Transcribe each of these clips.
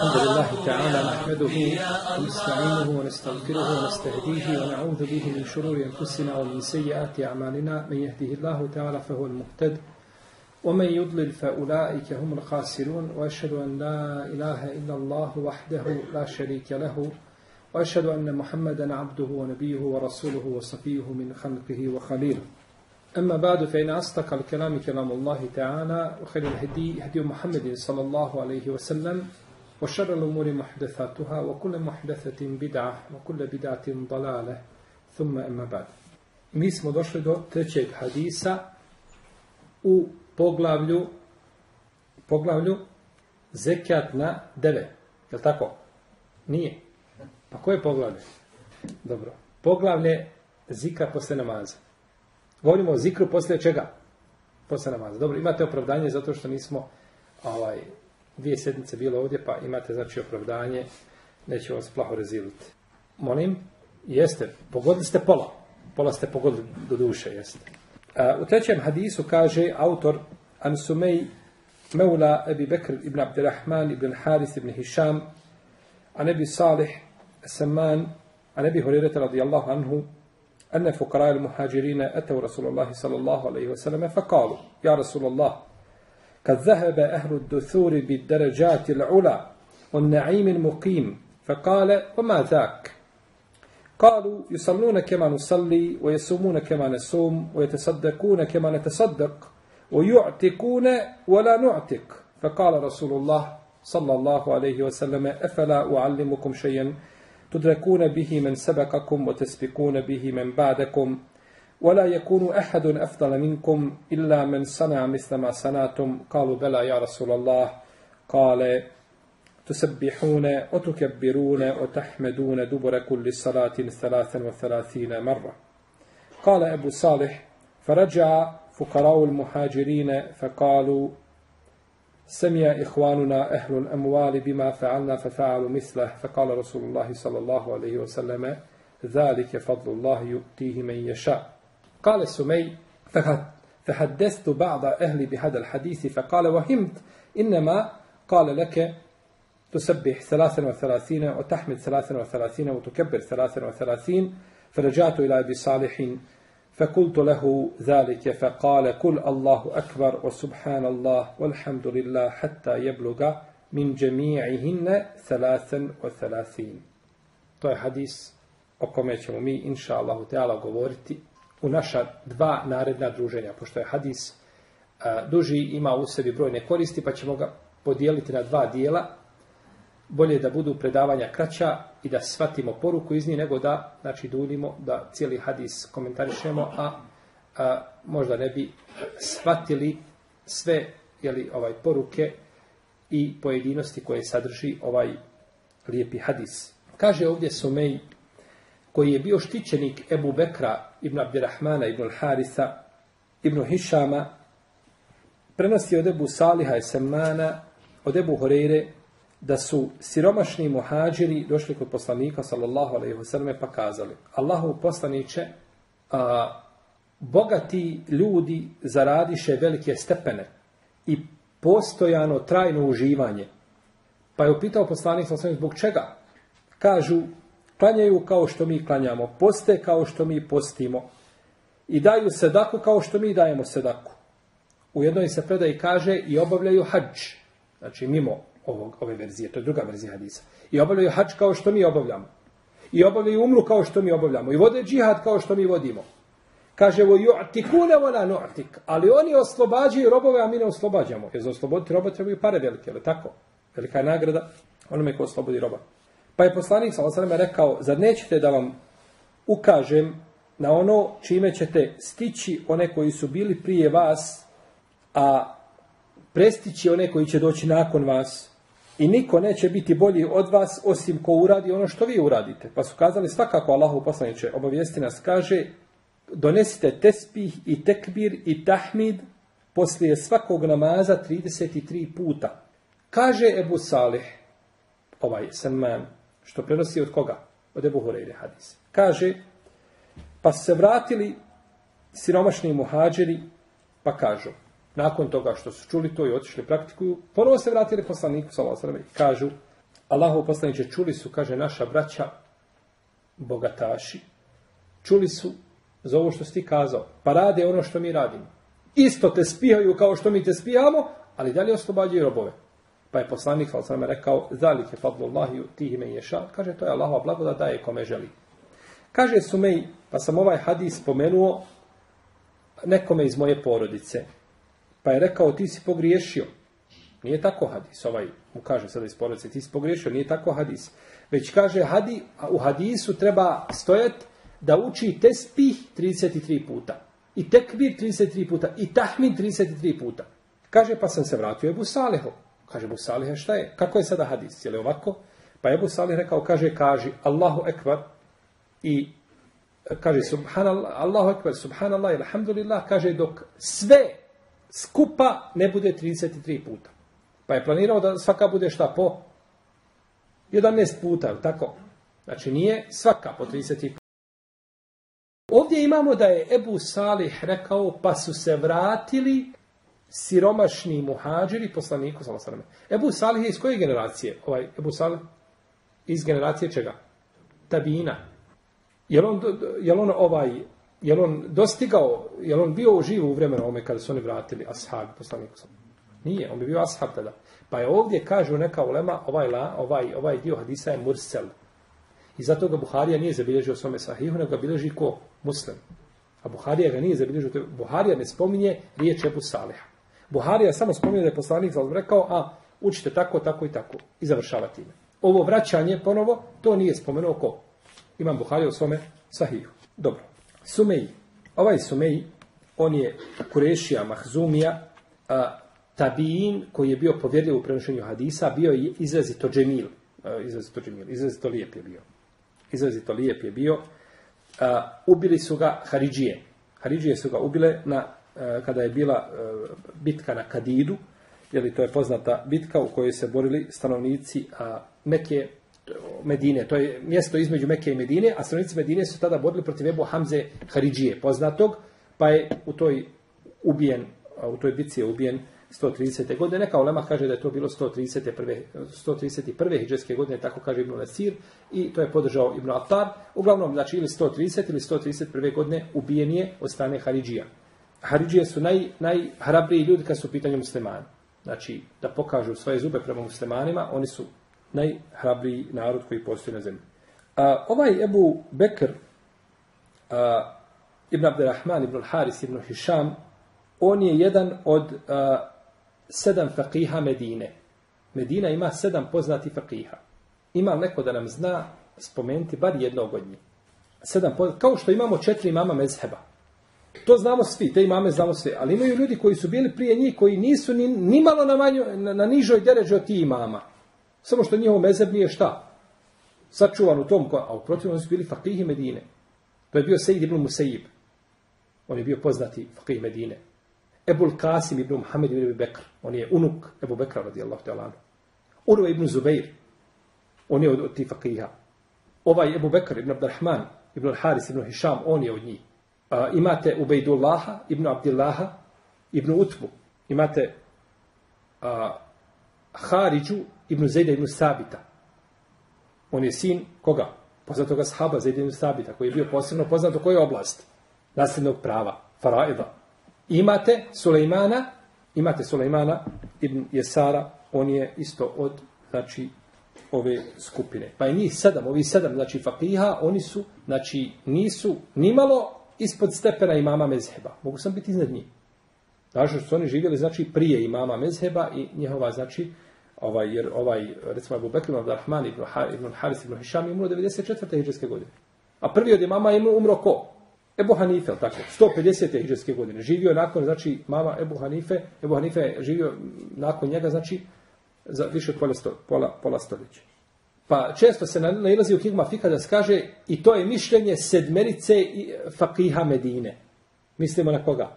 الحمد لله تعالى نحمده ونستعينه ونستغفره ونستهديه ونعوذ به من شرور أنفسنا ومن سيئات أعمالنا. من يهده الله تعالى فهو المهتد ومن يضلل فأولئك هم الخاسرون. وأشهد أن لا إله إلا الله وحده لا شريك له وأشهد أن محمدا عبده ونبيه ورسوله وصفيه من خلقه وخليله. أما بعد فإن أصدق الكلام كلام الله تعالى وخير الهدي هدي محمد صلى الله عليه وسلم. وشر الأمور محدثاتها وكل محدثة بدعة وكل بدعة ضلالة ثم أما بعد Mi smo došli do trećeg hadisa u poglavlju poglavlju zekat na deve. Je li tako? Nije. Pa koje poglavlje? Dobro. Poglavlje zika posle namaza. Govorimo o zikru posle čega? Posle namaza. Dobro, imate opravdanje zato što nismo ovaj, dvije sedmice bilo ovdje, pa imate znači opravdanje, neće vas plaho reziliti. Molim, jeste, pogodili ste pola. Pola ste pogodili do duše, jeste. Uh, u trećem hadisu kaže autor Ansumej Meula Ebi Bekr ibn Abdirrahman ibn Haris ibn Hisham a nebi Salih Saman a nebi Hurireta radijallahu anhu أن فقراء المهاجرين أتوا رسول الله صلى الله عليه وسلم فقالوا يا رسول الله قد ذهب أهل الدثور بالدرجات العلى والنعيم المقيم فقال وما ذاك؟ قالوا يصلون كما نصلي ويصومون كما نصوم ويتصدقون كما نتصدق ويعتقون ولا نعتق. فقال رسول الله صلى الله عليه وسلم أفلا أعلمكم شيئا؟ تدركون به من سبقكم وتسبقون به من بعدكم ولا يكون أحد أفضل منكم إلا من صنع مثل ما صنعتم. قالوا بلى يا رسول الله. قال تسبحون وتكبرون وتحمدون دبر كل صلاة ثلاثا وثلاثين مرة. قال أبو صالح فرجع فقراء المهاجرين فقالوا سمع إخواننا أهل الأموال بما فعلنا ففعلوا مثله. فقال رسول الله صلى الله عليه وسلم ذلك فضل الله يؤتيه من يشاء. قال سمي فحدثت بعض أهلي بهذا الحديث فقال وهمت إنما قال لك تسبح ثلاثا وثلاثين وتحمد ثلاثا وثلاثين وتكبر ثلاثا وثلاثين فرجعت إلى أبي صالح فقلت له ذلك فقال كل الله أكبر وسبحان الله والحمد لله حتى يبلغ من جميعهن ثلاثا وثلاثين. To je hadis o kome ćemo mi, inša u naša dva naredna druženja, pošto je hadis a, duži, ima u sebi brojne koristi, pa ćemo ga podijeliti na dva dijela. Bolje da budu predavanja kraća i da shvatimo poruku iz nje, nego da znači, duljimo, da cijeli hadis komentarišemo, a, a možda ne bi shvatili sve jeli, ovaj poruke i pojedinosti koje sadrži ovaj lijepi hadis. Kaže ovdje Sumej, koji je bio štićenik Ebu Bekra ibn Abdirahmana ibn Harisa ibn Hišama, prenosi od Ebu Saliha i Semana, od Ebu Horeire, da su siromašni muhađiri došli kod poslanika sallallahu alejhi ve selleme pa kazali Allahu poslanice a bogati ljudi zaradiše velike stepene i postojano trajno uživanje. Pa je upitao poslanik sallallahu zbog čega? Kažu klanjaju kao što mi klanjamo poste kao što mi postimo i daju sedaku kao što mi dajemo sedaku u jednoj se predaji kaže i obavljaju hadž znači mimo ovog, ove verzije, to je druga verzija hadisa. I obavljaju hađ kao što mi obavljamo. I obavljaju umru kao što mi obavljamo. I vode džihad kao što mi vodimo. Kaže, vo ju'tikune vola nu'tik. Ali oni oslobađaju robove, a mi ne oslobađamo. Jer za osloboditi roba trebaju pare velike, ali tako? Velika je nagrada onome ko oslobodi roba. Pa je poslanik sa osreme rekao, zar nećete da vam ukažem na ono čime ćete stići one koji su bili prije vas, a prestići one koji će doći nakon vas, I niko neće biti bolji od vas osim ko uradi ono što vi uradite. Pa su kazali svakako Allahu poslaniče obavijesti nas kaže donesite tespih i tekbir i tahmid poslije svakog namaza 33 puta. Kaže Ebu Salih, ovaj Salman, što prenosi od koga? Od Ebu Hureyre hadis. Kaže, pa se vratili siromašni muhađeri, pa kažu, nakon toga što su čuli to i otišli praktikuju, ponovo se vratili poslaniku sa i kažu, Allahov poslaniče, čuli su, kaže, naša braća, bogataši, čuli su za ovo što si ti kazao, pa rade ono što mi radimo. Isto te spijaju kao što mi te spijamo, ali dalje oslobađaju robove. Pa je poslanik sa osvrame rekao, zalike fadlullahi tihi me ješa, kaže, to je Allahova blagoda daje kome želi. Kaže Sumej, pa sam ovaj hadis spomenuo nekome iz moje porodice. Pa je rekao, ti si pogriješio. Nije tako hadis, ovaj mu kaže sada iz porodice, ti si pogriješio, nije tako hadis. Već kaže, hadi, u hadisu treba stojati da uči tespih 33 puta. I tekbir 33 puta. I tahmin 33 puta. Kaže, pa sam se vratio Ebu Salehu. Kaže, Ebu Salih, šta je? Kako je sada hadis? Je li ovako? Pa Ebu Salih rekao, kaže, kaži, Allahu ekvar, i e, kaže, subhanallah, Allahu ekvar, subhanallah, alhamdulillah, kaže, dok sve skupa ne bude 33 puta. Pa je planirao da svaka bude šta po 11 puta, tako? Znači, nije svaka po 33 Ovdje imamo da je Ebu Salih rekao, pa su se vratili siromašni muhađiri poslaniku sa Ebu Ebu Salih je iz koje generacije? Ovaj Ebu Salih iz generacije čega? Tabina. Je on, je on ovaj je on dostigao, je on bio živ u vremenu ome kada su oni vratili ashab poslaniku sa Nije, on bi bio ashab tada. Pa je ovdje, kažu neka ulema, ovaj, la, ovaj, ovaj dio hadisa je mursel. I zato ga Buharija nije zabilježio svome sahihu, nego ga bilježi ko muslim. A Buharija ga nije zabilježio. Buharija ne spominje riječ Ebu Saliha. Buharija samo spominje da je poslanik za rekao, a učite tako, tako i tako. I završava time. Ovo vraćanje ponovo, to nije spomenuo ko? Imam Buharija u svome sahiju. Dobro. Sumeji. Ovaj Sumeji, on je Kurešija, Mahzumija, a, tabijin koji je bio povjerljiv u prenošenju hadisa, bio je izrazito džemil. Izrazito džemil, izrazito lijep je bio. Izrazito lijep je bio. A, ubili su ga Haridžije. Haridžije su ga ubile na E, kada je bila e, bitka na Kadidu, jer to je poznata bitka u kojoj se borili stanovnici a, Meke, Medine, to je mjesto između Meke i Medine, a stanovnici Medine su tada borili protiv Ebu Hamze Haridžije, poznatog, pa je u toj ubijen, u toj bitci je ubijen 130. godine. Neka Olema kaže da je to bilo 131. 131. hijđarske godine, tako kaže Ibn Nasir, i to je podržao Ibn Attar. Uglavnom, znači ili 130 ili 131. godine ubijen je od strane Haridžija. Haridžije su naj, najhrabriji ljudi kad su u pitanju muslimani. Znači, da pokažu svoje zube prema muslimanima, oni su najhrabriji narod koji postoji na zemlji. A, ovaj Ebu Bekr, a, Ibn Abdelrahman, Ibn Haris, Ibn Hisham, on je jedan od a, sedam fakiha Medine. Medina ima sedam poznati fakiha. Ima neko da nam zna spomenuti bar jednog od njih. Sedam poznati, kao što imamo četiri mama mezheba. To znamo svi, te imame znamo svi, ali imaju ljudi koji su bili prije njih, koji nisu ni, ni malo na, manju, na, na nižoj deređi od ti imama. Samo što njihov mezeb nije šta? Sačuvan u tom, a u protivnom su bili fakihi Medine. To je bio Sejid ibn Musaib. On je bio poznati fakih Medine. Ebul Kasim ibn Muhammed ibn Bekr. On je unuk Ebu Bekra radijallahu ta'ala. Urva ibn Zubeir. On je od, od tih fakiha. Ovaj Ebu Bekr ibn Abdurrahman ibn Haris ibn Hisham, on je od njih a, imate Ubejdullaha ibn Abdillaha ibn Utbu. Imate a, Haridžu ibn Zejda ibn Sabita. On je sin koga? Poznatoga sahaba Zejda ibn Sabita, koji je bio posebno poznat u kojoj oblasti? Nasljednog prava, Faraida. Imate Sulejmana, imate Sulejmana ibn Jesara, on je isto od, znači, ove skupine. Pa i njih sedam, ovi sedam, znači, fakiha, oni su, znači, nisu nimalo ispod stepena imama mezheba. Mogu sam biti iznad njih. Znači što su oni živjeli znači prije imama mezheba i njehova, znači ovaj jer ovaj recimo Abu Bekr ibn Rahman ibn, ibn Haris ibn Hisham je umro 94. hijđarske godine. A prvi od imama je umro ko? Ebu Hanife, tako, 150. hijđarske godine. Živio nakon, znači, mama Ebu Hanife, Ebu Hanife je živio nakon njega, znači, za više od pola, sto, pola, pola stoljeća. Pa često se nalazi u Higma Fika da skaže i to je mišljenje sedmerice e, fakiha Medine. Mislimo na koga?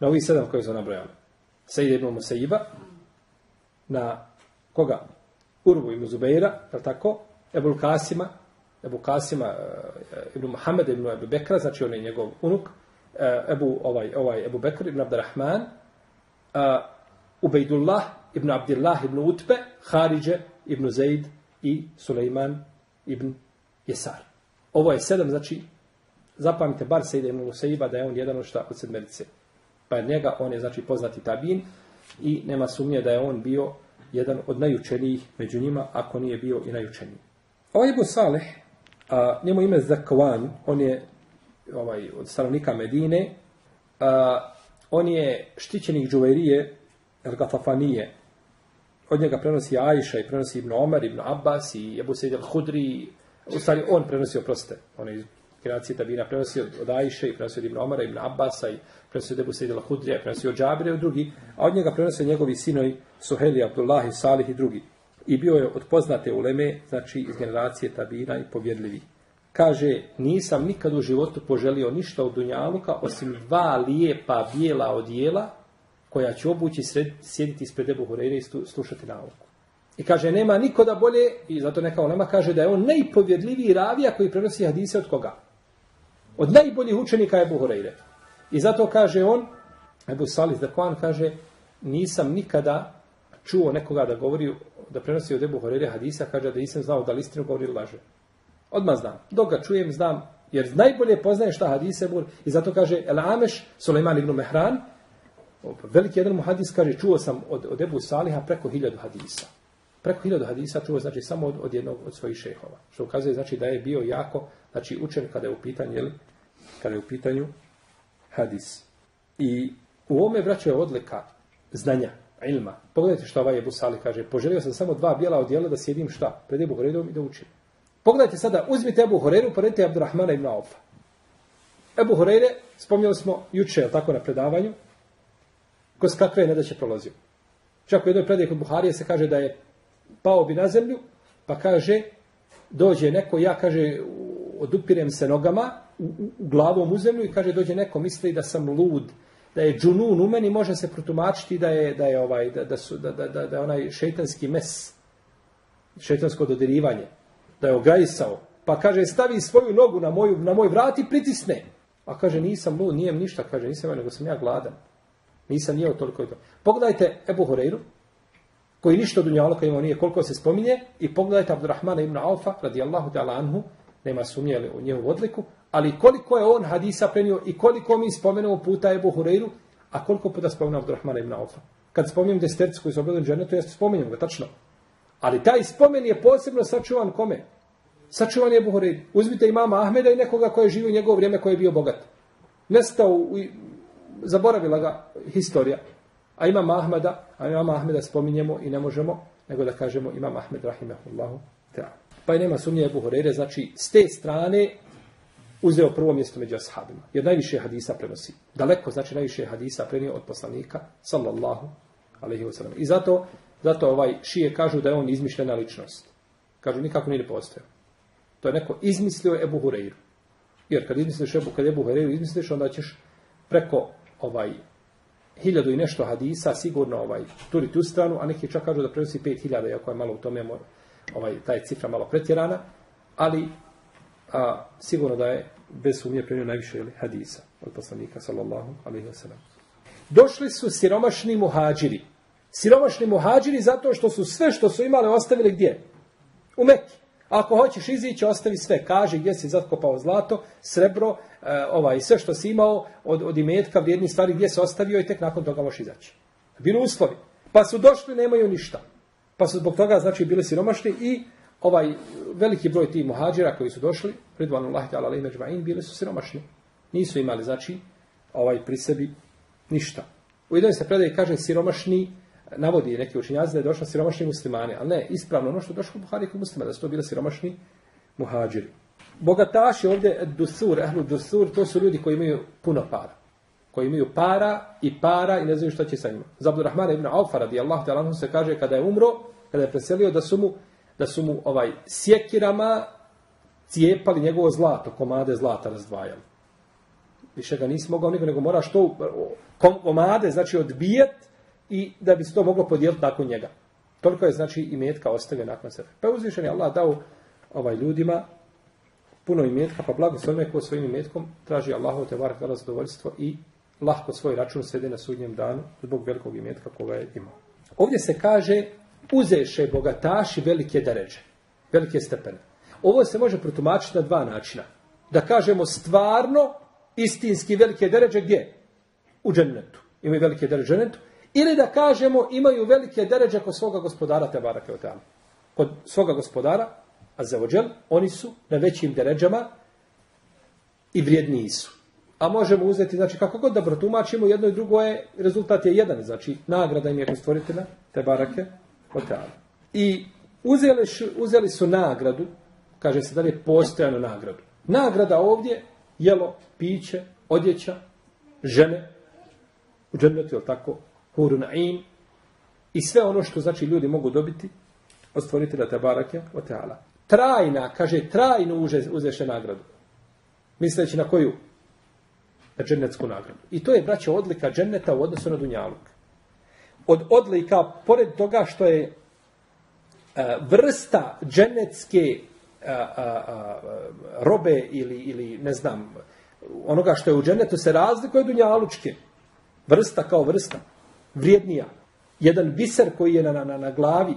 Na ovih sedam koje su nabrojali. Sejde ibn Musaiba, na koga? Urvu ibn Zubeira, je tako? Ebul Kasima, Ebu Kasima, e, e, ibn Muhammed ibn Ebu Bekra, znači on je njegov unuk, Ebu, ovaj, ovaj Ebu Bekr ibn Abdurrahman, Ubejdullah ibn Abdillah ibn Utbe, Haridje, ibn Zaid i Suleiman ibn Jesar. Ovo je sedam, znači, zapamite bar se ide ibn Luseiba da je on jedan od šta od sedmerice. Pa je njega, on je znači poznati tabin i nema sumnje da je on bio jedan od najučenijih među njima, ako nije bio i najučeniji. Ovaj Ibu Saleh, a, njemu ime Zakwan, on je ovaj, od stanovnika Medine, a, on je štićenik džuverije El Gatafanije. Od njega prenosi Ajša i prenosi Ibn Omar, Ibn Abbas i Ebu Sejid al-Hudri. U stvari, on prenosi, oproste, on je iz generacije Tabina prenosi od, od Ajše i prenosi od Ibn Omara, Ibn Abbasa i prenosi od Ebu Sejid al-Hudrija prenosi od Džabire i drugi. A od njega prenosi njegovi sinovi Suheli, Abdullah i Salih i drugi. I bio je od poznate uleme, znači iz generacije Tabina i povjedljivi. Kaže, nisam nikad u životu poželio ništa od Dunjaluka, osim dva lijepa bijela odjela koja će obući sred, sjediti ispred Ebu Horeire i slušati nauku. I kaže, nema niko da bolje, i zato neka onama kaže da je on najpovjedljiviji ravija koji prenosi hadise od koga? Od najboljih učenika Ebu Horeire. I zato kaže on, Ebu Salis Dakwan kaže, nisam nikada čuo nekoga da govori, da prenosi od Ebu Horeire hadisa, kaže da nisam znao da listinu govori ili laže. Odmah znam. Dok ga čujem, znam, jer najbolje poznaje šta hadise Ebu I zato kaže, El Ameš, Suleiman ibn Mehran, veliki jedan muhadis kaže, čuo sam od, od Ebu Saliha preko hiljadu hadisa. Preko hiljadu hadisa čuo znači samo od, od jednog od svojih šehova. Što ukazuje znači da je bio jako znači učen kada je u pitanju, jel, kada je u pitanju hadis. I u ome vraća odlika znanja, ilma. Pogledajte što ovaj Ebu Salih kaže. Poželio sam samo dva bijela odjela da sjedim šta? Pred Ebu Horeidom i da učim. Pogledajte sada, uzmite Ebu Horeiru, poredite Abdurrahmana ibn Aufa. Ebu Horeire, spomnjali smo juče, tako na predavanju, kroz kakve nedaće će prolazio. Čak u jednoj predaj kod Buharije se kaže da je pao bi na zemlju, pa kaže, dođe neko, ja kaže, odupirem se nogama, u, u, u glavom u zemlju i kaže, dođe neko, misli da sam lud, da je džunun u meni, može se protumačiti da je, da je, ovaj, da, da, su, da, da, da, da je onaj šeitanski mes, šeitansko dodirivanje, da je ograjisao. Pa kaže, stavi svoju nogu na, moju, na moj vrat i pritisne. A kaže, nisam lud, nijem ništa, kaže, nisam, nego sam ja gladan. Nisam jeo toliko i to. Pogledajte Ebu Horeiru, koji ništa od dunjaloka imao nije koliko se spominje, i pogledajte Abdurrahmana ibn Aufa, radijallahu ta'ala anhu, nema sumnje u njevu odliku, ali koliko je on hadisa prenio i koliko mi spomenuo puta Ebu Horeiru, a koliko puta spomenuo Abdurrahmana ibn Aufa. Kad spominjem destercu koji su obredili dženetu, ja spominjem ga, tačno. Ali taj spomen je posebno sačuvan kome? Sačuvan je Ebu Horeiru. Uzmite imama Ahmeda i nekoga koji je živio u njegovo vrijeme koji je bio bogat. Nestao u, zaboravila ga historija. A ima Ahmeda, a ima Ahmeda spominjemo i ne možemo, nego da kažemo ima Ahmed rahimehullahu Ta'ala. Pa i nema sumnje Ebu Horeire, znači s te strane uzeo prvo mjesto među ashabima. Jer najviše hadisa prenosi. Daleko, znači najviše hadisa prenio od poslanika, sallallahu alaihi wa sallam. I zato, zato ovaj šije kažu da je on izmišljena ličnost. Kažu, nikako nije postojao. To je neko izmislio Ebu Hureyru. Jer kad izmisliš Ebu, kad Ebu Hureyru izmisliš, onda ćeš preko ovaj hiljadu i nešto hadisa, sigurno ovaj turiti u stranu, a neki čak kažu da prenosi pet hiljada, iako je malo u tome ovaj, taj cifra malo pretjerana, ali a, sigurno da je bez sumnje prenio najviše ili, hadisa od poslanika, sallallahu alaihi ve sellem. Došli su siromašni muhađiri. Siromašni muhađiri zato što su sve što su imali ostavili gdje? U Mekki. Ako hoćeš izići, ostavi sve. Kaže gdje si zatkopao zlato, srebro, Eh, ovaj, sve što si imao od, od imetka, vrijedni stvari, gdje se ostavio i tek nakon toga možeš izaći. Bilo uslovi. Pa su došli, nemaju ništa. Pa su zbog toga, znači, bili siromašni i ovaj veliki broj tih muhađira koji su došli, pridvanu Allah ta'ala ali međma'in, bili su siromašni. Nisu imali, znači, ovaj pri sebi ništa. U jednoj se predaj kaže siromašni, navodi neki učinjaci da je došlo siromašni muslimani, ali ne, ispravno ono što je došlo u Buhari kod muslima, da su to bili siromašni muhađiri. Bogataši ovdje, dusur, ehlu dusur, to su ljudi koji imaju puno para. Koji imaju para i para i ne znaju šta će sa njima. Za Abdurrahmana ibn Aufa radijallahu ta'ala se kaže kada je umro, kada je preselio da su mu, da su mu ovaj sjekirama cijepali njegovo zlato, komade zlata razdvajali. Više ga nisi mogao nego, nego moraš to komade, znači odbijet i da bi se to moglo podijeliti nakon njega. Toliko je znači i metka ostavio nakon sebe. Pa je uzvišen je Allah dao ovaj ljudima puno imetka, pa blago svome ko svojim imetkom traži Allahu te barak dala zadovoljstvo i lahko svoj račun svede na sudnjem danu zbog velikog imetka koga je imao. Ovdje se kaže uzeše bogataši velike deređe. Velike stepene. Ovo se može protumačiti na dva načina. Da kažemo stvarno, istinski velike deređe gdje? U džennetu. Imaju velike deređe u džennetu. Ili da kažemo imaju velike deređe kod svoga gospodara Tebara Keotana. Kod svoga gospodara, a za oni su na većim deređama i vrijedniji su. A možemo uzeti, znači kako god da protumačimo, jedno i drugo je, rezultat je jedan, znači nagrada im je kod te barake, Keotana. I uzeli, uzeli su nagradu, kaže se da je postojano nagradu. Nagrada ovdje, jelo, piće, odjeća, žene, u džennetu, je tako, huru na'im, i sve ono što znači ljudi mogu dobiti od stvoritela Tebarake o Teala. Trajna, kaže, trajno uže, uzeše nagradu. Misleći na koju? Na džennetsku nagradu. I to je, braće, odlika dženneta u odnosu na Dunjaluk. Od odlika, pored toga što je a, vrsta džennetske a, a, a, robe ili, ili, ne znam, onoga što je u džennetu se razlikuje od Dunjalučke. Vrsta kao vrsta vrijednija. Jedan biser koji je na, na, na glavi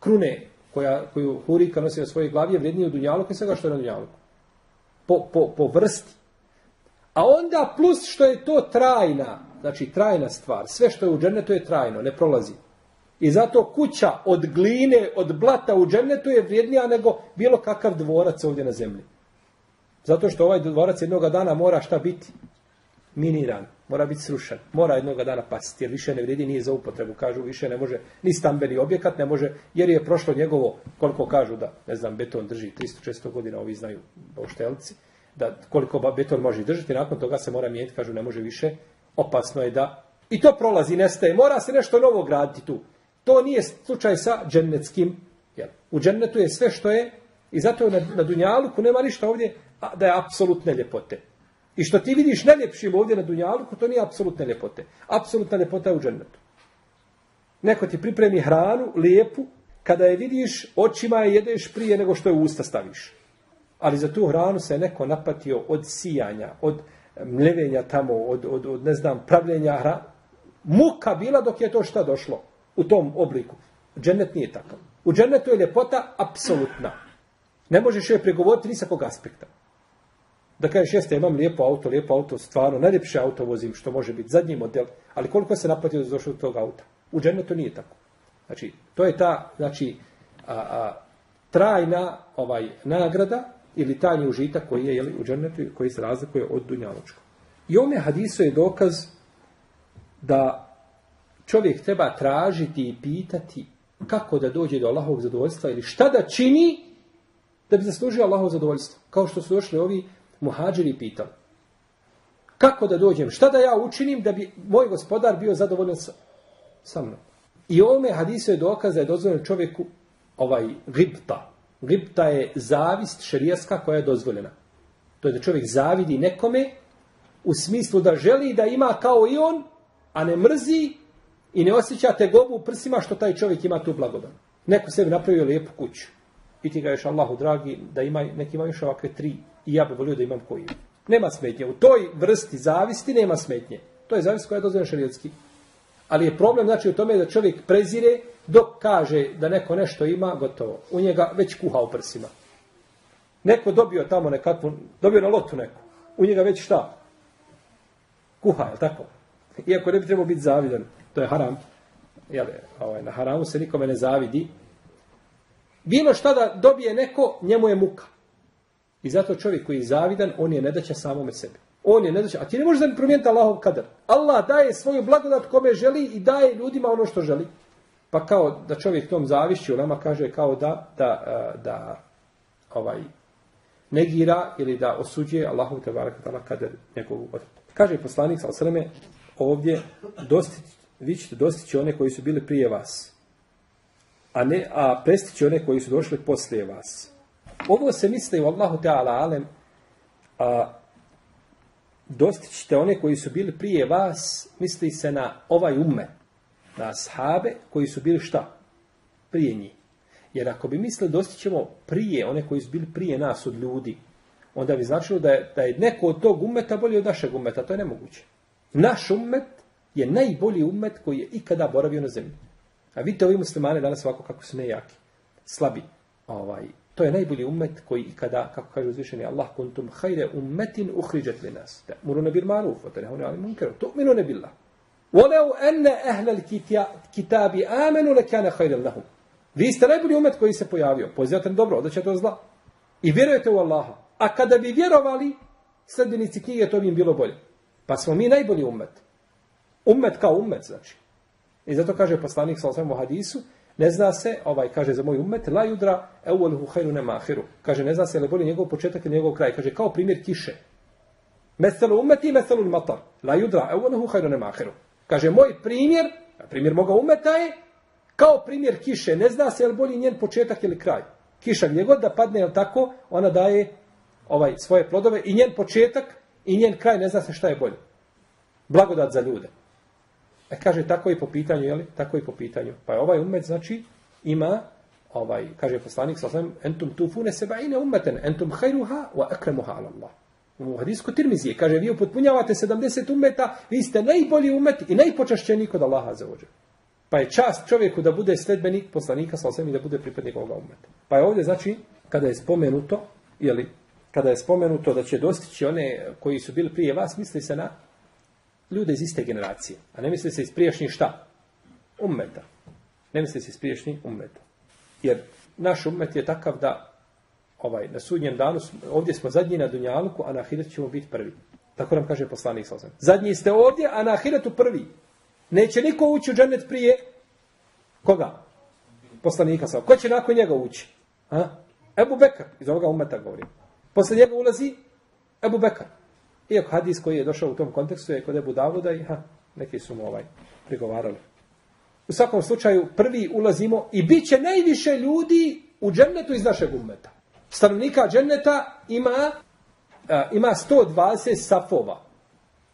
krune koja, koju Hurika nosi na svojoj glavi je vrijedniji od Dunjaluka i svega što je na Dunjaluku. Po, po, po vrsti. A onda plus što je to trajna, znači trajna stvar, sve što je u džennetu je trajno, ne prolazi. I zato kuća od gline, od blata u džennetu je vrijednija nego bilo kakav dvorac ovdje na zemlji. Zato što ovaj dvorac jednog dana mora šta biti? Miniran mora biti srušen, mora jednog dana pasiti, jer više ne vredi, nije za upotrebu, kažu, više ne može, ni stambeni objekat ne može, jer je prošlo njegovo, koliko kažu da, ne znam, beton drži 300-400 godina, ovi znaju oštelci, da koliko beton može držati, nakon toga se mora mijeniti, kažu, ne može više, opasno je da, i to prolazi, nestaje, mora se nešto novo graditi tu. To nije slučaj sa džennetskim, jel? U džennetu je sve što je, i zato je na, na Dunjaluku nema ništa ovdje, a, da je apsolutne ljepote. I što ti vidiš najljepšim ovdje na Dunjaluku, to nije apsolutne ljepote. Apsolutna ljepota je u džennetu. Neko ti pripremi hranu, lijepu, kada je vidiš, očima je jedeš prije nego što je u usta staviš. Ali za tu hranu se neko napatio od sijanja, od mljevenja tamo, od, od, od ne znam, pravljenja hrana. Muka bila dok je to šta došlo u tom obliku. Džennet nije takav. U džennetu je ljepota apsolutna. Ne možeš joj pregovoriti ni sa kog aspekta. Da kažeš, jeste, imam lijepo auto, lijepo auto, stvarno, najljepše auto vozim, što može biti zadnji model, ali koliko se naplatio da došlo do tog auta? U džennetu nije tako. Znači, to je ta, znači, a, a, trajna ovaj nagrada ili tajni užitak koji je jeli, u džennetu koji se razlikuje od dunjaločka. I ome hadiso je dokaz da čovjek treba tražiti i pitati kako da dođe do Allahovog zadovoljstva ili šta da čini da bi zaslužio Allahov zadovoljstvo. Kao što su došli ovi muhađiri pitali. Kako da dođem? Šta da ja učinim da bi moj gospodar bio zadovoljan sa, sa mnom? I ovome hadisu je dokaz da je dozvoljen čovjeku ovaj gibta. Gibta je zavist šerijaska koja je dozvoljena. To je da čovjek zavidi nekome u smislu da želi da ima kao i on, a ne mrzi i ne osjeća tegobu u prsima što taj čovjek ima tu blagodan. Neko sebi napravio lijepu kuću. I ti ga ješ Allahu dragi da ima, neki ima još ovakve tri i ja bih volio da imam koji. Nema smetnje. U toj vrsti zavisti nema smetnje. To je zavist koja je dozvoljena šarijetski. Ali je problem znači u tome da čovjek prezire dok kaže da neko nešto ima, gotovo. U njega već kuha u prsima. Neko dobio tamo nekakvu, dobio na lotu neku. U njega već šta? Kuha, je tako? Iako ne bi trebao biti zavidan. To je haram. Jel, ovaj, na haramu se nikome ne zavidi. Bilo šta da dobije neko, njemu je muka. I zato čovjek koji je zavidan, on je nedaća samome sebi. On je nedaća, a ti ne možeš da promijeniti Allahov kadar. Allah daje svoju blagodat kome želi i daje ljudima ono što želi. Pa kao da čovjek tom zavišći, u nama kaže kao da, da, eh, da ovaj, negira ili da osuđuje Allahov te barak tala kader njegovu odredu. Kaže poslanik, sal sveme, ovdje dostić, vi ćete dostići one koji su bili prije vas. A, ne, a prestići one koji su došli poslije vas. Ovo se misli u Allahu Teala Alem, a dostićete one koji su bili prije vas, misli se na ovaj umet, na ashabe koji su bili šta? Prije njih. Jer ako bi mislili dostićemo prije, one koji su bili prije nas od ljudi, onda bi značilo da je, da je neko od tog umeta bolji od našeg umeta. To je nemoguće. Naš umet je najbolji umet koji je ikada boravio na zemlji. A vidite ovi muslimane danas ovako kako su nejaki. Slabi. ovaj, to je najbolji ummet koji kada, kako kaže uzvišeni Allah, kuntum hajre ummetin uhriđet li nas. Da, muru ne bil maruf, o te ne ali munkeru, to minu ne billah. Voleu enne ehlel kitabi amenu le kane hajre lahum. Vi ste najbolji umet koji se pojavio. Pozivate na dobro, će to zla. I vjerujete u Allaha. A kada bi vjerovali, sredbenici knjige, to bi im bilo bolje. Pa smo mi najbolji umet. Umet kao umet, znači. I zato kaže poslanik sa osvijem u hadisu, ne zna se, ovaj kaže za moj umet, la judra evoluhu hajru nemahiru. Kaže, ne zna se, ali bolje njegov početak ili njegov kraj. Kaže, kao primjer kiše. Meselu umeti, meselu matar. La judra evoluhu hajru nemahiru. Kaže, moj primjer, primjer moga umeta je, kao primjer kiše. Ne zna se, je li bolji njen početak ili kraj. Kiša gdje god da padne, je tako, ona daje ovaj svoje plodove i njen početak i njen kraj, ne zna se šta je bolje. Blagodat za ljude. E kaže tako i po pitanju, jeli? Tako i po pitanju. Pa je ovaj umet, znači, ima, ovaj, kaže poslanik, sa sam entum tufune sebaine ummeten entum khairuha wa akramuha ala Allah. U hadisku Tirmizije, kaže, vi upotpunjavate 70 umeta, vi ste najbolji umet i najpočašćeniji kod Allaha za ođe. Pa je čast čovjeku da bude sledbenik poslanika sa i da bude pripadnik ovoga umeta. Pa je ovdje, znači, kada je spomenuto, jeli, kada je spomenuto da će dostići one koji su bili prije vas, misli se na ljude iz iste generacije. A ne misli se iz priješnjih šta? Ummeta. Ne misli se iz priješnjih ummeta. Jer naš ummet je takav da ovaj, na sudnjem danu, ovdje smo zadnji na Dunjaluku, a na Ahiretu ćemo biti prvi. Tako nam kaže poslanik sa Zadnji ste ovdje, a na Ahiretu prvi. Neće niko ući u džennet prije koga? Poslanika sa Ko će nakon njega ući? A? Ebu Bekar, iz ovoga umeta govorim. Posle njega ulazi Ebu Bekar. Iako hadis koji je došao u tom kontekstu je kod Ebu Davuda i ha, neki su mu ovaj prigovarali. U svakom slučaju prvi ulazimo i bit će najviše ljudi u džennetu iz našeg ummeta. Stanovnika dženneta ima, a, ima 120 safova.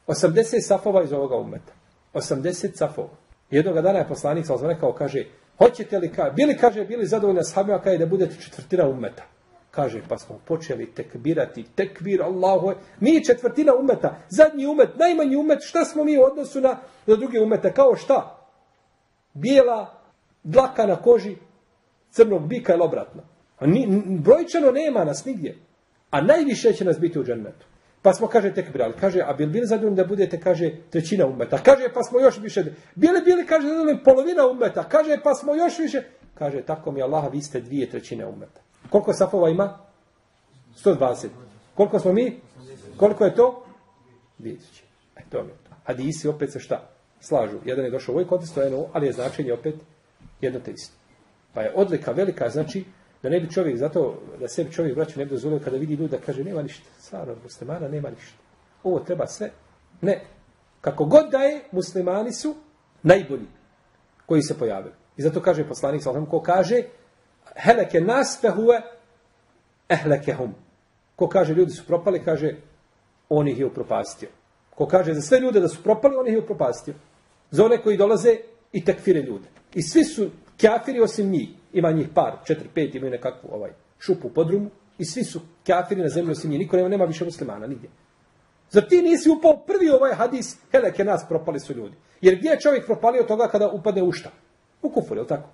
80 safova iz ovoga ummeta. 80 safova. Jednog dana je poslanik sa rekao, kaže, hoćete li, ka, bili, kaže, bili zadovoljni s habima, kaže, da budete četvrtina ummeta. Kaže, pa smo počeli tekbirati, tekbir, Allahu, mi četvrtina umeta, zadnji umet, najmanji umet, šta smo mi u odnosu na, na druge umete, kao šta? Bijela dlaka na koži crnog bika ili obratno. A ni, brojčano nema nas nigdje. A najviše će nas biti u džennetu. Pa smo, kaže, tekbirali. Kaže, a bil bili zadovoljni da budete, kaže, trećina umeta. Kaže, pa smo još više. Bili bili, kaže, zadovoljni polovina umeta. Kaže, pa smo još više. Kaže, tako mi Allah, vi ste dvije trećine umeta. Koliko safova ima? 120. Koliko smo mi? Koliko je to? 2000. E, to je to. Hadisi opet se šta? Slažu. Jedan je došao u ovaj kontekst, ali je značenje opet jedno te isto. Pa je odlika velika, znači, da ne bi čovjek, zato da sebi čovjek vraća ne bi dozvolio kada vidi ljuda, da kaže nema ništa. Stvarno, muslimana nema ništa. Ovo treba sve. Ne. Kako god da je, muslimani su najbolji koji se pojavili. I zato kaže poslanik, ko kaže, heleke nas fehuve ehlekehum. Ko kaže ljudi su propali, kaže on ih je upropastio. Ko kaže za sve ljude da su propali, on ih je upropastio. Za one koji dolaze i tekfire ljude. I svi su kafiri osim njih. Ima njih par, četiri, pet, imaju nekakvu ovaj, šupu u podrumu. I svi su kafiri na zemlji osim njih. Niko nema, nema više muslimana, nigdje. Zar ti nisi upao prvi ovaj hadis, heleke nas propali su ljudi. Jer gdje je čovjek propalio toga kada upadne u šta? U kufur, je tako?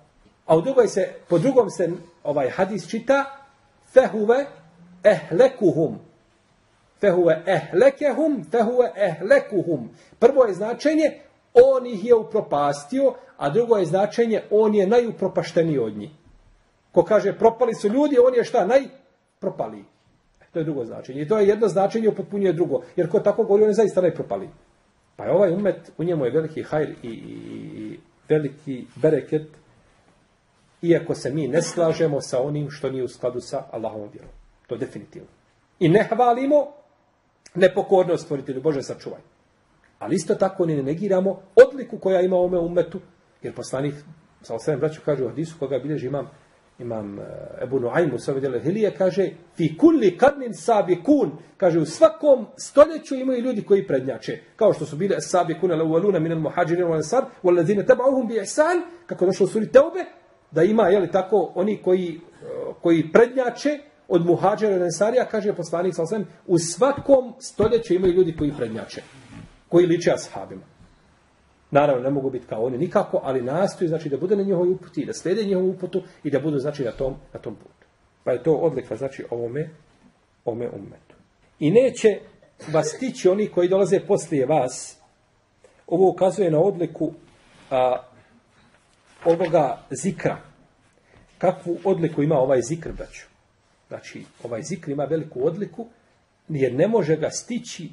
A u drugoj se, po drugom se ovaj hadis čita fehuve ehlekuhum. Fehuve ehlekehum, fehuve ehlekuhum. Prvo je značenje on ih je upropastio, a drugo je značenje on je najupropašteniji od njih. Ko kaže propali su ljudi, on je šta? Najpropaliji. E, to je drugo značenje. I to je jedno značenje upotpunjuje drugo. Jer ko tako govori, on je zaista najpropaliji. Pa je ovaj umet, u njemu je veliki hajr i, i, i veliki bereket iako se mi ne slažemo sa onim što nije u skladu sa Allahovom vjerom. To je definitivno. I ne hvalimo nepokornost stvoritelju Bože sačuvaj. Ali isto tako ni ne negiramo odliku koja ima ome umetu, jer poslanik, sa osvijem braću kaže u hadisu koga bilježi imam, imam uh, Ebu Nuaymu, sa vidjeli Hilije, kaže, fi kulli karnin sabi kun, kaže, u svakom stoljeću imaju ljudi koji prednjače, kao što su bile sabi kun, ale uvaluna minel muhađirin, u ansar, u alazine tabauhum bi ihsan, kako došlo u suri Teube, da ima, je li tako, oni koji, eh, koji prednjače od muhađera i ensarija, kaže poslanik sa osvijem, u svakom stoljeću imaju ljudi koji prednjače, koji liče ashabima. Naravno, ne mogu biti kao oni nikako, ali nastoji znači da bude na njihovoj uputi, da slede njihovu uputu i da budu znači na tom, na tom putu. Pa je to odlika, znači, ovome, ovome ummetu. I neće vas stići oni koji dolaze poslije vas. Ovo ukazuje na odliku a, ovoga zikra. Kakvu odliku ima ovaj zikr, braću? Znači, ovaj zikr ima veliku odliku, jer ne može ga stići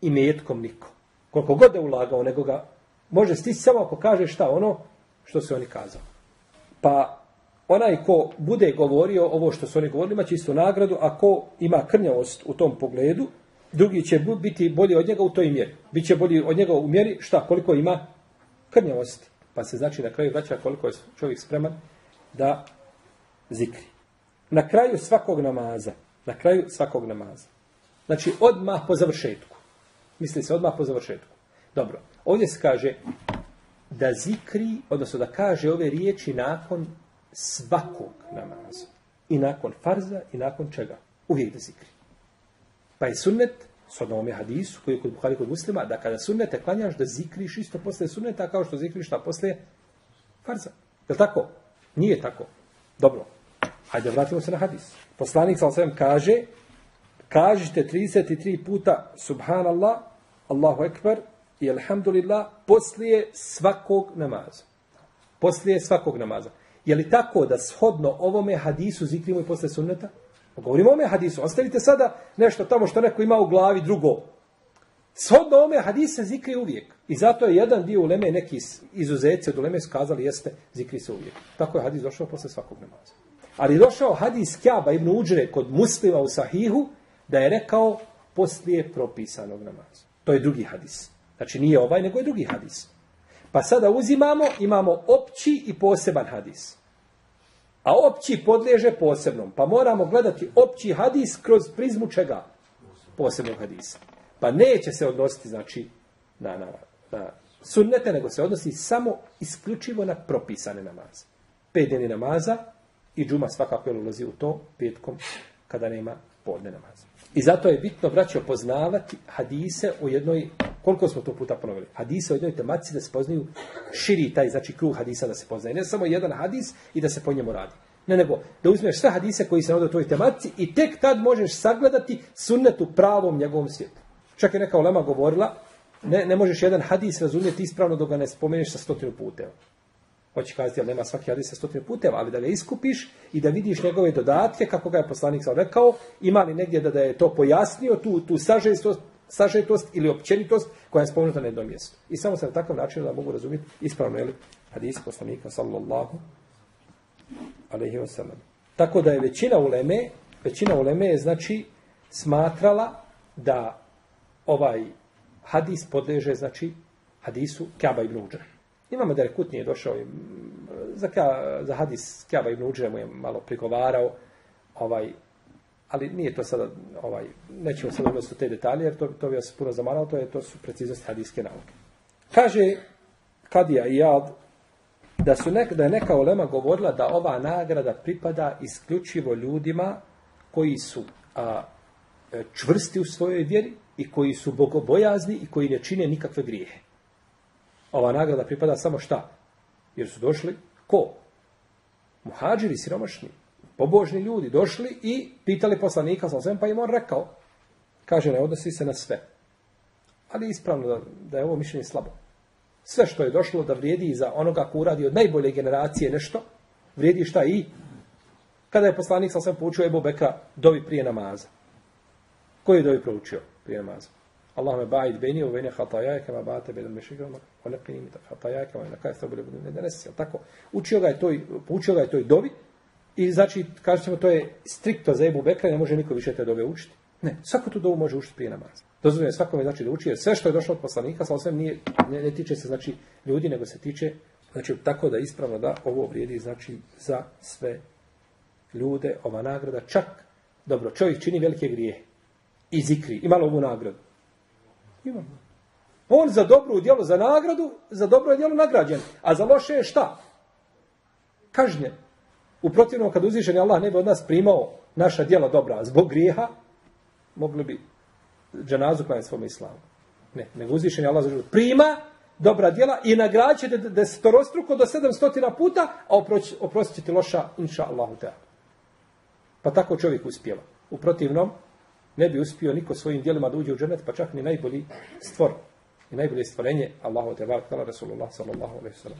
i metkom niko. Koliko god je ulagao, nego ga može stići samo ako kaže šta ono što se oni kazao. Pa onaj ko bude govorio ovo što su oni govorili, ima istu nagradu, a ko ima krnjavost u tom pogledu, drugi će biti bolji od njega u toj mjeri. Biće bolji od njega u mjeri šta, koliko ima krnjavosti. Pa se znači na kraju vraća koliko je čovjek spreman da zikri. Na kraju svakog namaza, na kraju svakog namaza. Znači odmah po završetku. Misli se odmah po završetku. Dobro, ovdje se kaže da zikri, odnosno da kaže ove riječi nakon svakog namaza. I nakon farza i nakon čega. Uvijek da zikri. Pa je sunnet, shodno ovome hadisu, koji je kod Buhari kod muslima, da kada sunnete klanjaš, da zikriš isto posle sunneta, kao što zikriš šta posle farza. Je li tako? Nije tako. Dobro. Hajde, vratimo se na hadis. Poslanik sa osvijem kaže, kažite 33 puta Subhanallah, Allahu Ekber i Alhamdulillah poslije svakog namaza. Poslije svakog namaza. Je li tako da shodno ovome hadisu zikrimo i posle sunneta? Govorimo o ome hadisu. Ostavite sada nešto tamo što neko ima u glavi drugo. Shodno ome hadise zikri uvijek. I zato je jedan dio uleme, neki izuzeci od uleme skazali jeste zikri se uvijek. Tako je hadis došao posle svakog namaza. Ali je došao hadis Kjaba ibn Uđre kod muslima u Sahihu da je rekao poslije propisanog namaza. To je drugi hadis. Znači nije ovaj, nego je drugi hadis. Pa sada uzimamo, imamo opći i poseban hadis. A opći podliježe posebnom. Pa moramo gledati opći hadis kroz prizmu čega? Posebnog hadisa. Pa neće se odnositi, znači, na, na, na sunnete, nego se odnosi samo isključivo na propisane namaze. Pet dnevni namaza i džuma svakako je ulazi u to petkom kada nema podne namaza. I zato je bitno, braćo, poznavati hadise u jednoj, koliko smo to puta ponovili, hadise o jednoj tematici da se poznaju širi taj, znači krug hadisa da se poznaje. Ne samo jedan hadis i da se po njemu radi. Ne nego, da uzmeš sve hadise koji se navode u tvojoj tematici i tek tad možeš sagledati sunnet u pravom njegovom svijetu. Čak je neka olema govorila, ne, ne možeš jedan hadis razumjeti ispravno dok ga ne spomeneš sa stotinu puteva. Hoće kazati, ali nema svaki hadis sa stotinu puteva, ali da ga iskupiš i da vidiš njegove dodatke, kako ga je poslanik sam rekao, ima li negdje da, da je to pojasnio, tu, tu sažestost, sažetost ili općenitost koja je spomenuta na jednom mjestu. I samo se na takav način da mogu razumjeti ispravno, jel, hadis poslanika, sallallahu alaihi wasallam. Tako da je većina uleme, većina uleme je znači smatrala da ovaj hadis podleže znači hadisu Kaba ibn Uđer. Imamo da je kutnije došao i za, za hadis Kaba ibn Uđer mu je malo prigovarao ovaj, ali nije to sada ovaj, nećemo sada odnositi te detalje jer to, to bi vas puno zamaralo, to, je, to su preciznost hadijske nauke. Kaže Kadija i Jad da su nek, da je neka olema govorila da ova nagrada pripada isključivo ljudima koji su a, e, čvrsti u svojoj vjeri i koji su bogobojazni i koji ne čine nikakve grijehe. Ova nagrada pripada samo šta? Jer su došli ko? Muhađiri, siromašni, pobožni ljudi došli i pitali poslanika sa pa im on rekao, kaže ne odnosi se na sve. Ali ispravno da, da je ovo mišljenje slabo sve što je došlo da vrijedi za onoga ko uradi od najbolje generacije nešto, vrijedi šta i kada je poslanik sa svem poučio Ebu Bekra dovi prije namaza. Koji je dovi proučio prije namaza? Allahume ba'id beni u vene hatajaje kema ba'ate beden mešikama o nekini mi ta hatajaje kema na kaj se budu ne tako? Učio ga je toj, poučio ga je toj dovi i znači, kažemo ćemo, to je strikto za Ebu Bekra i ne može niko više te dove učiti. Ne, svako tu dovu može učiti prije namaza. Dozvoljeno je svakome znači da uči, jer sve što je došlo od poslanika, sa osvijem nije, ne, ne, tiče se znači ljudi, nego se tiče, znači tako da ispravno da ovo vrijedi znači za sve ljude, ova nagrada, čak, dobro, čovjek čini velike grije i zikri, ima li ovu nagradu? Ima. On za dobro djelo, za nagradu, za dobro djelo nagrađen, a za loše je šta? Kažnjen. U protivnom, kad uzvišen je Allah ne bi od nas primao naša djela dobra zbog grijeha, mogli bi džanazu klanjati je svom islamu. Ne, nego uzvišen je Allah za život. Prima dobra djela i nagraćete desetorostruko do sedamstotina puta, a oprostit ćete loša, inša Allahu te. Pa tako čovjek uspjeva. U protivnom, ne bi uspio niko svojim djelima da uđe u dženet, pa čak ni najbolji stvor. I najbolje stvorenje Allahu te bar, Rasulullah sallallahu alaihi sallam.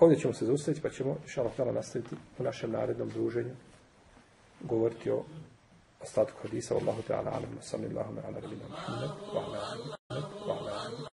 Ovdje ćemo se zaustaviti, pa ćemo, inshallah Allah, nastaviti u našem narednom druženju govoriti o ostatku hadisa. Allahu ta'ala alam, sallallahu ala rabina Muhammed, wa ala